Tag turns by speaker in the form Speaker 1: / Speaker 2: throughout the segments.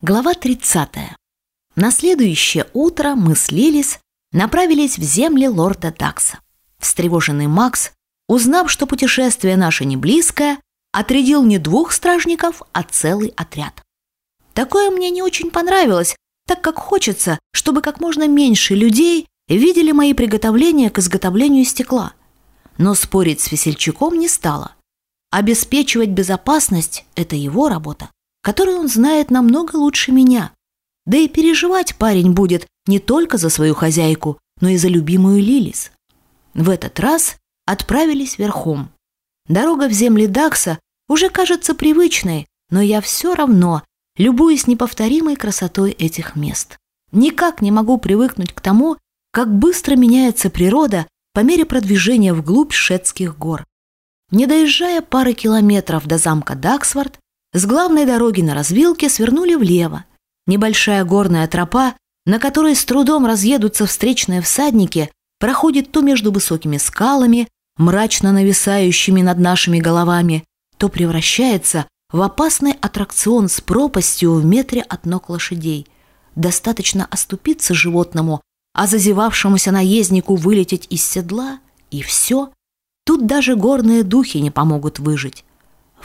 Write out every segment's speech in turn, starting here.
Speaker 1: Глава 30. На следующее утро мы с Лилис направились в земли лорда Дакса. Встревоженный Макс, узнав, что путешествие наше не близкое, отрядил не двух стражников, а целый отряд. Такое мне не очень понравилось, так как хочется, чтобы как можно меньше людей видели мои приготовления к изготовлению стекла. Но спорить с весельчаком не стало. Обеспечивать безопасность – это его работа которую он знает намного лучше меня. Да и переживать парень будет не только за свою хозяйку, но и за любимую Лилис. В этот раз отправились верхом. Дорога в земли Дакса уже кажется привычной, но я все равно любуюсь неповторимой красотой этих мест. Никак не могу привыкнуть к тому, как быстро меняется природа по мере продвижения вглубь Шетских гор. Не доезжая пары километров до замка Даксворт, с главной дороги на развилке свернули влево. Небольшая горная тропа, на которой с трудом разъедутся встречные всадники, проходит то между высокими скалами, мрачно нависающими над нашими головами, то превращается в опасный аттракцион с пропастью в метре от ног лошадей. Достаточно оступиться животному, а зазевавшемуся наезднику вылететь из седла, и все. Тут даже горные духи не помогут выжить.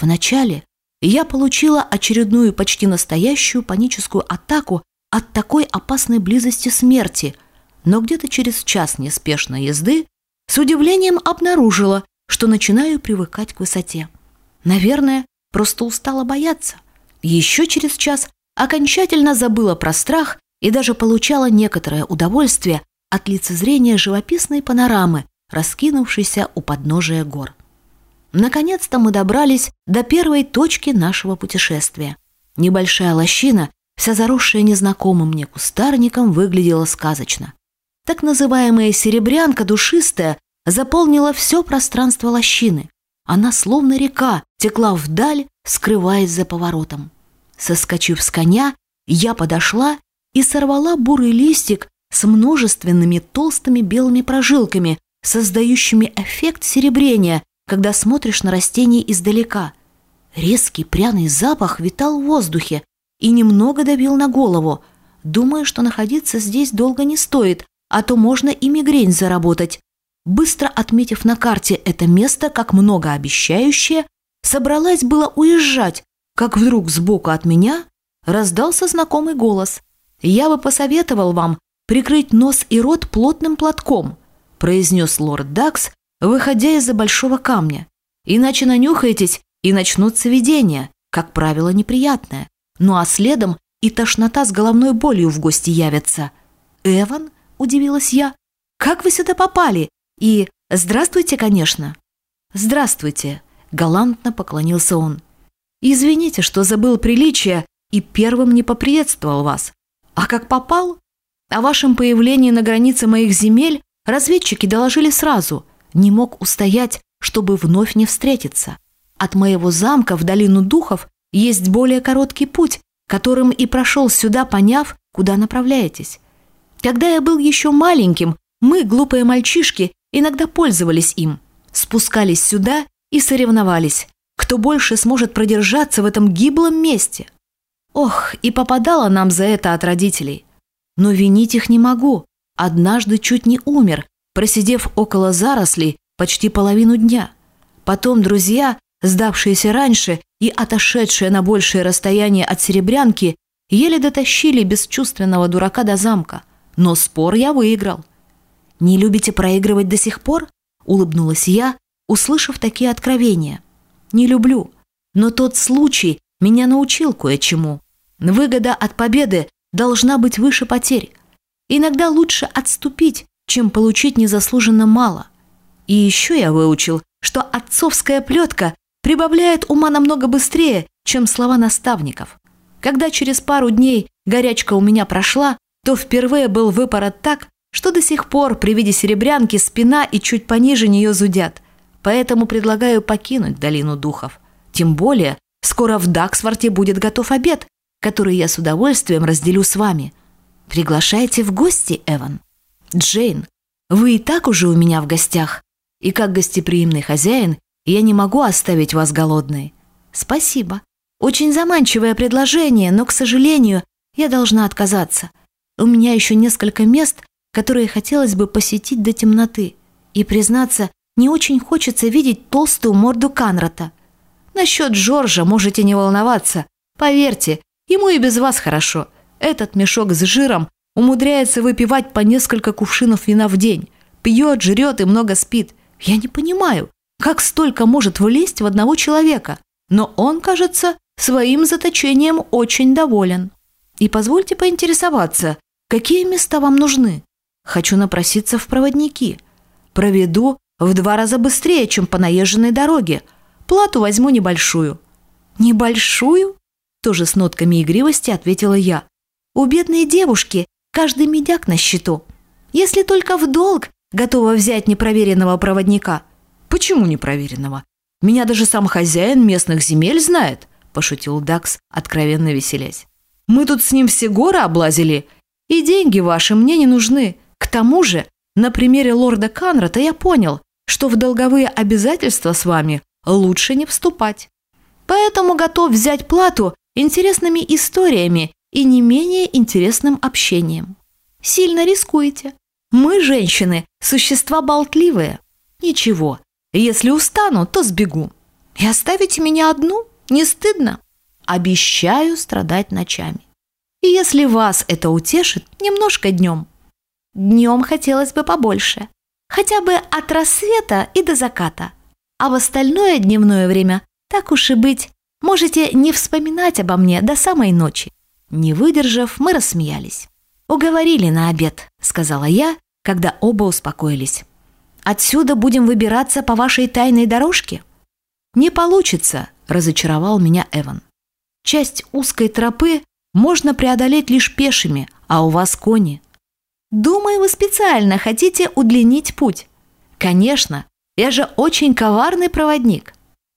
Speaker 1: Вначале я получила очередную почти настоящую паническую атаку от такой опасной близости смерти, но где-то через час неспешной езды с удивлением обнаружила, что начинаю привыкать к высоте. Наверное, просто устала бояться. Еще через час окончательно забыла про страх и даже получала некоторое удовольствие от лицезрения живописной панорамы, раскинувшейся у подножия гор. Наконец-то мы добрались до первой точки нашего путешествия. Небольшая лощина, вся заросшая незнакомым мне кустарником, выглядела сказочно. Так называемая серебрянка душистая заполнила все пространство лощины. Она, словно река, текла вдаль, скрываясь за поворотом. Соскочив с коня, я подошла и сорвала бурый листик с множественными толстыми белыми прожилками, создающими эффект серебрения, когда смотришь на растение издалека. Резкий пряный запах витал в воздухе и немного давил на голову. Думаю, что находиться здесь долго не стоит, а то можно и мигрень заработать. Быстро отметив на карте это место как многообещающее, собралась было уезжать, как вдруг сбоку от меня раздался знакомый голос. «Я бы посоветовал вам прикрыть нос и рот плотным платком», произнес лорд Дакс, выходя из-за большого камня. Иначе нанюхаетесь, и начнутся видения, как правило, неприятное. Ну а следом и тошнота с головной болью в гости явятся. «Эван?» – удивилась я. «Как вы сюда попали? И здравствуйте, конечно». «Здравствуйте», – галантно поклонился он. «Извините, что забыл приличия и первым не поприветствовал вас. А как попал? О вашем появлении на границе моих земель разведчики доложили сразу – не мог устоять, чтобы вновь не встретиться. От моего замка в долину духов есть более короткий путь, которым и прошел сюда, поняв, куда направляетесь. Когда я был еще маленьким, мы, глупые мальчишки, иногда пользовались им, спускались сюда и соревновались, кто больше сможет продержаться в этом гиблом месте. Ох, и попадало нам за это от родителей. Но винить их не могу. Однажды чуть не умер, просидев около зарослей почти половину дня. Потом друзья, сдавшиеся раньше и отошедшие на большее расстояние от серебрянки, еле дотащили бесчувственного дурака до замка. Но спор я выиграл. «Не любите проигрывать до сих пор?» – улыбнулась я, услышав такие откровения. «Не люблю. Но тот случай меня научил кое-чему. Выгода от победы должна быть выше потерь. Иногда лучше отступить, чем получить незаслуженно мало. И еще я выучил, что отцовская плетка прибавляет ума намного быстрее, чем слова наставников. Когда через пару дней горячка у меня прошла, то впервые был выпорот так, что до сих пор при виде серебрянки спина и чуть пониже нее зудят. Поэтому предлагаю покинуть долину духов. Тем более, скоро в Даксворте будет готов обед, который я с удовольствием разделю с вами. Приглашайте в гости, Эван. Джейн, вы и так уже у меня в гостях, и как гостеприимный хозяин я не могу оставить вас голодной. Спасибо. Очень заманчивое предложение, но, к сожалению, я должна отказаться. У меня еще несколько мест, которые хотелось бы посетить до темноты. И, признаться, не очень хочется видеть толстую морду Канрата. Насчет Джорджа можете не волноваться. Поверьте, ему и без вас хорошо. Этот мешок с жиром умудряется выпивать по несколько кувшинов вина в день. Пьет, жрет и много спит. Я не понимаю, как столько может влезть в одного человека. Но он, кажется, своим заточением очень доволен. И позвольте поинтересоваться, какие места вам нужны? Хочу напроситься в проводники. Проведу в два раза быстрее, чем по наезженной дороге. Плату возьму небольшую». «Небольшую?» Тоже с нотками игривости ответила я. «У бедной девушки каждый медяк на счету. Если только в долг готова взять непроверенного проводника». «Почему непроверенного? Меня даже сам хозяин местных земель знает», пошутил Дакс, откровенно веселясь. «Мы тут с ним все горы облазили, и деньги ваши мне не нужны. К тому же, на примере лорда Канрата я понял, что в долговые обязательства с вами лучше не вступать. Поэтому готов взять плату интересными историями и не менее интересным общением. Сильно рискуете. Мы, женщины, существа болтливые. Ничего, если устану, то сбегу. И оставите меня одну? Не стыдно? Обещаю страдать ночами. И если вас это утешит, немножко днем. Днем хотелось бы побольше. Хотя бы от рассвета и до заката. А в остальное дневное время, так уж и быть, можете не вспоминать обо мне до самой ночи. Не выдержав, мы рассмеялись. «Уговорили на обед», — сказала я, когда оба успокоились. «Отсюда будем выбираться по вашей тайной дорожке?» «Не получится», — разочаровал меня Эван. «Часть узкой тропы можно преодолеть лишь пешими, а у вас кони. Думаю, вы специально хотите удлинить путь. Конечно, я же очень коварный проводник.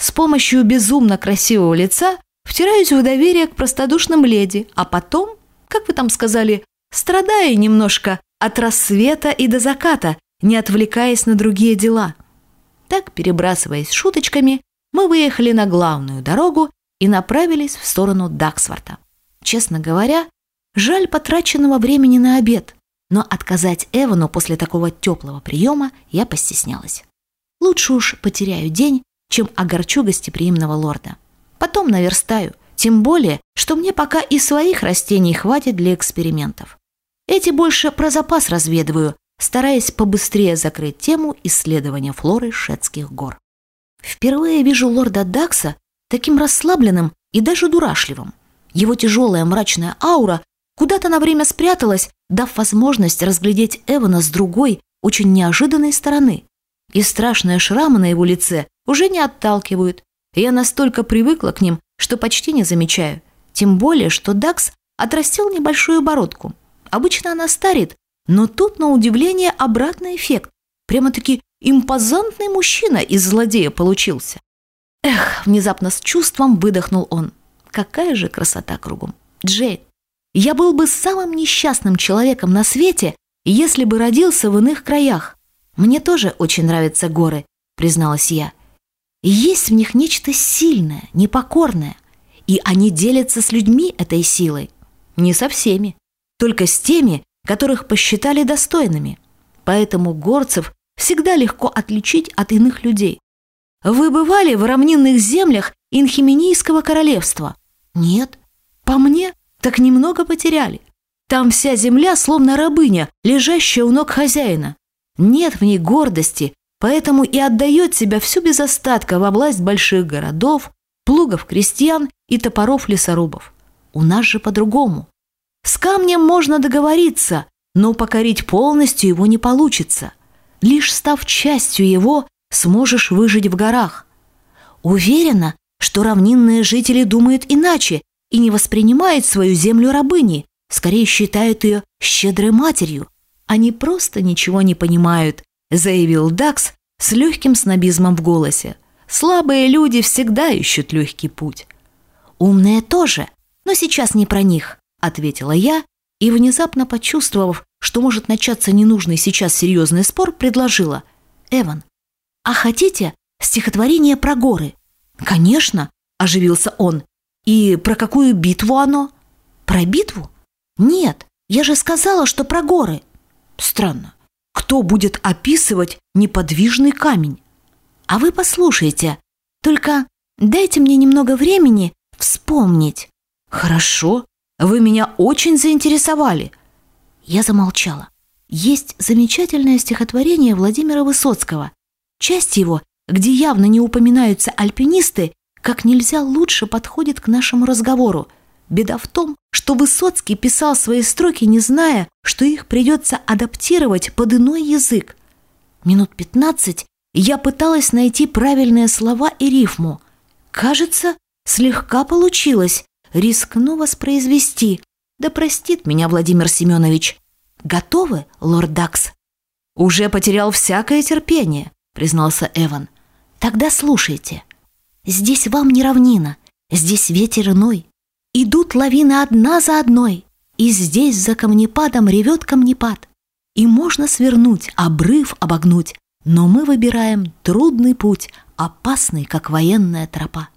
Speaker 1: С помощью безумно красивого лица втираюсь в доверие к простодушным леди, а потом, как вы там сказали, страдаю немножко от рассвета и до заката, не отвлекаясь на другие дела. Так, перебрасываясь шуточками, мы выехали на главную дорогу и направились в сторону Даксворта. Честно говоря, жаль потраченного времени на обед. Но отказать Эвану после такого теплого приема я постеснялась. Лучше уж потеряю день, чем огорчу гостеприимного лорда. Потом наверстаю, тем более, что мне пока и своих растений хватит для экспериментов. Эти больше про запас разведываю, стараясь побыстрее закрыть тему исследования флоры Шетских гор. Впервые вижу лорда Дакса таким расслабленным и даже дурашливым. Его тяжелая мрачная аура куда-то на время спряталась, дав возможность разглядеть Эвана с другой, очень неожиданной стороны. И страшные шрамы на его лице уже не отталкивают. Я настолько привыкла к ним, что почти не замечаю. Тем более, что Дакс отрастил небольшую бородку. Обычно она старит, но тут, на удивление, обратный эффект. Прямо-таки импозантный мужчина из злодея получился. Эх, внезапно с чувством выдохнул он. Какая же красота кругом. Джейд, я был бы самым несчастным человеком на свете, если бы родился в иных краях. Мне тоже очень нравятся горы, призналась я. Есть в них нечто сильное, непокорное. И они делятся с людьми этой силой. Не со всеми. Только с теми, которых посчитали достойными. Поэтому горцев всегда легко отличить от иных людей. Вы бывали в равнинных землях Инхименийского королевства? Нет. По мне, так немного потеряли. Там вся земля словно рабыня, лежащая у ног хозяина. Нет в ней гордости, поэтому и отдает себя всю без остатка во власть больших городов, плугов крестьян и топоров лесорубов. У нас же по-другому. С камнем можно договориться, но покорить полностью его не получится. Лишь став частью его, сможешь выжить в горах. Уверена, что равнинные жители думают иначе и не воспринимает свою землю рабыней, скорее считает ее щедрой матерью. Они просто ничего не понимают, заявил Дакс с легким снобизмом в голосе. Слабые люди всегда ищут легкий путь. Умные тоже, но сейчас не про них, ответила я и, внезапно почувствовав, что может начаться ненужный сейчас серьезный спор, предложила. «Эван, а хотите стихотворение про горы?» «Конечно», – оживился он, И про какую битву оно? Про битву? Нет, я же сказала, что про горы. Странно. Кто будет описывать неподвижный камень? А вы послушайте. Только дайте мне немного времени вспомнить. Хорошо. Вы меня очень заинтересовали. Я замолчала. Есть замечательное стихотворение Владимира Высоцкого. Часть его, где явно не упоминаются альпинисты, как нельзя лучше подходит к нашему разговору. Беда в том, что Высоцкий писал свои строки, не зная, что их придется адаптировать под иной язык. Минут пятнадцать я пыталась найти правильные слова и рифму. Кажется, слегка получилось. Рискну воспроизвести. Да простит меня Владимир Семенович. Готовы, лорд Дакс? Уже потерял всякое терпение, признался Эван. Тогда слушайте. Здесь вам не равнина, здесь ветер иной. Идут лавины одна за одной, и здесь за камнепадом ревет камнепад. И можно свернуть, обрыв обогнуть, но мы выбираем трудный путь, опасный, как военная тропа.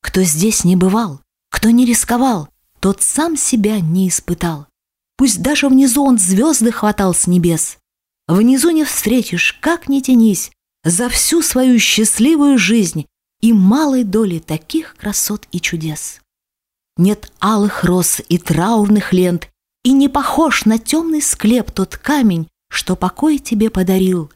Speaker 1: Кто здесь не бывал, кто не рисковал, тот сам себя не испытал. Пусть даже внизу он звезды хватал с небес. Внизу не встретишь, как ни тянись, за всю свою счастливую жизнь и малой доли таких красот и чудес. Нет алых роз и траурных лент, и не похож на темный склеп тот камень, что покой тебе подарил,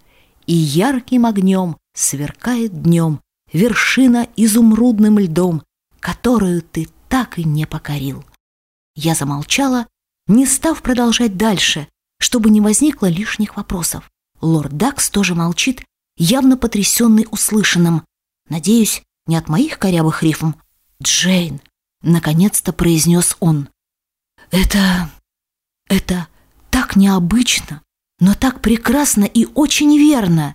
Speaker 1: и ярким огнем сверкает днем вершина изумрудным льдом, которую ты так и не покорил. Я замолчала не став продолжать дальше, чтобы не возникло лишних вопросов. Лорд Дакс тоже молчит, явно потрясенный услышанным. Надеюсь, не от моих корявых рифм. «Джейн!» — наконец-то произнес он. «Это... это так необычно, но так прекрасно и очень верно.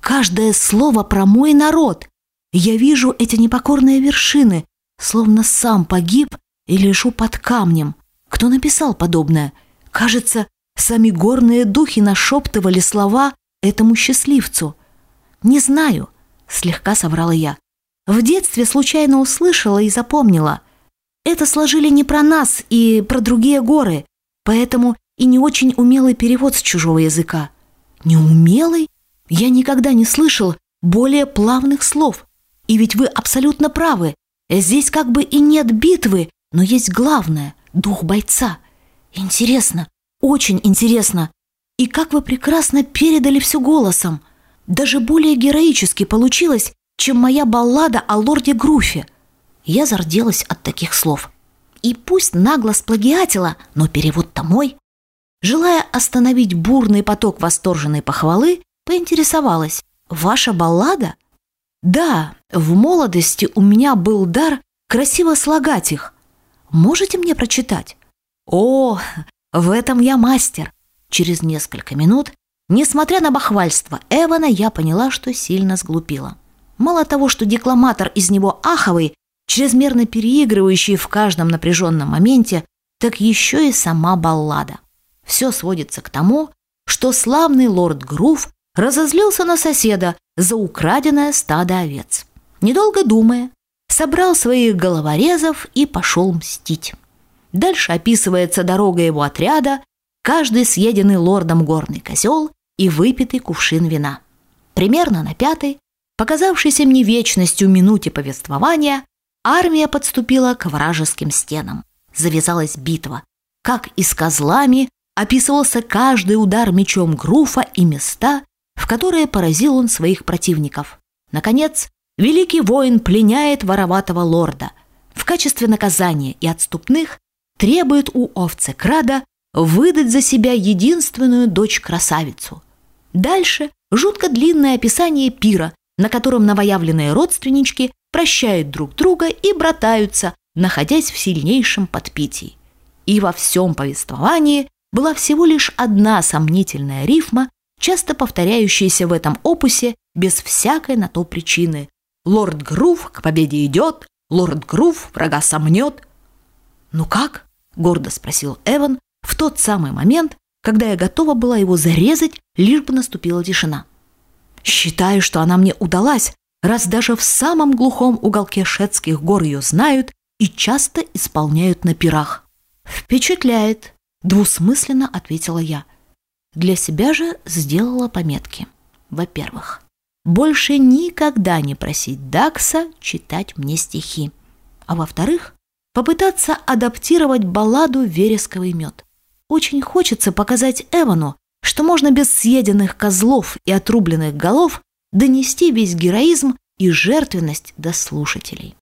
Speaker 1: Каждое слово про мой народ. Я вижу эти непокорные вершины, словно сам погиб и лежу под камнем. Кто написал подобное? Кажется, сами горные духи нашептывали слова этому счастливцу. «Не знаю», — слегка соврала я. В детстве случайно услышала и запомнила. Это сложили не про нас и про другие горы, поэтому и не очень умелый перевод с чужого языка. Неумелый? Я никогда не слышал более плавных слов. И ведь вы абсолютно правы. Здесь как бы и нет битвы, но есть главное дух бойца. Интересно, очень интересно. И как вы прекрасно передали все голосом. Даже более героически получилось, чем моя баллада о лорде Груфе. Я зарделась от таких слов. И пусть нагло сплагиатила, но перевод-то мой. Желая остановить бурный поток восторженной похвалы, поинтересовалась. «Ваша баллада?» «Да, в молодости у меня был дар красиво слагать их, Можете мне прочитать?» «О, в этом я мастер!» Через несколько минут, несмотря на бахвальство Эвана, я поняла, что сильно сглупила. Мало того, что декламатор из него аховый, чрезмерно переигрывающий в каждом напряженном моменте, так еще и сама баллада. Все сводится к тому, что славный лорд Грув разозлился на соседа за украденное стадо овец. Недолго думая, собрал своих головорезов и пошел мстить. Дальше описывается дорога его отряда, каждый съеденный лордом горный козел и выпитый кувшин вина. Примерно на пятой, показавшейся мне вечностью минуте повествования, армия подступила к вражеским стенам. Завязалась битва. Как и с козлами описывался каждый удар мечом Груфа и места, в которые поразил он своих противников. Наконец, Великий воин пленяет вороватого лорда. В качестве наказания и отступных требует у овцы Крада выдать за себя единственную дочь-красавицу. Дальше жутко длинное описание пира, на котором новоявленные родственнички прощают друг друга и братаются, находясь в сильнейшем подпитии. И во всем повествовании была всего лишь одна сомнительная рифма, часто повторяющаяся в этом опусе без всякой на то причины, Лорд Грув к победе идет, лорд Грув врага сомнет. «Ну как?» – гордо спросил Эван в тот самый момент, когда я готова была его зарезать, лишь бы наступила тишина. «Считаю, что она мне удалась, раз даже в самом глухом уголке Шетских гор ее знают и часто исполняют на пирах. Впечатляет, двусмысленно ответила я. Для себя же сделала пометки. Во-первых, больше никогда не просить Дакса читать мне стихи. А во-вторых, попытаться адаптировать балладу «Вересковый мед». Очень хочется показать Эвану, что можно без съеденных козлов и отрубленных голов донести весь героизм и жертвенность до слушателей.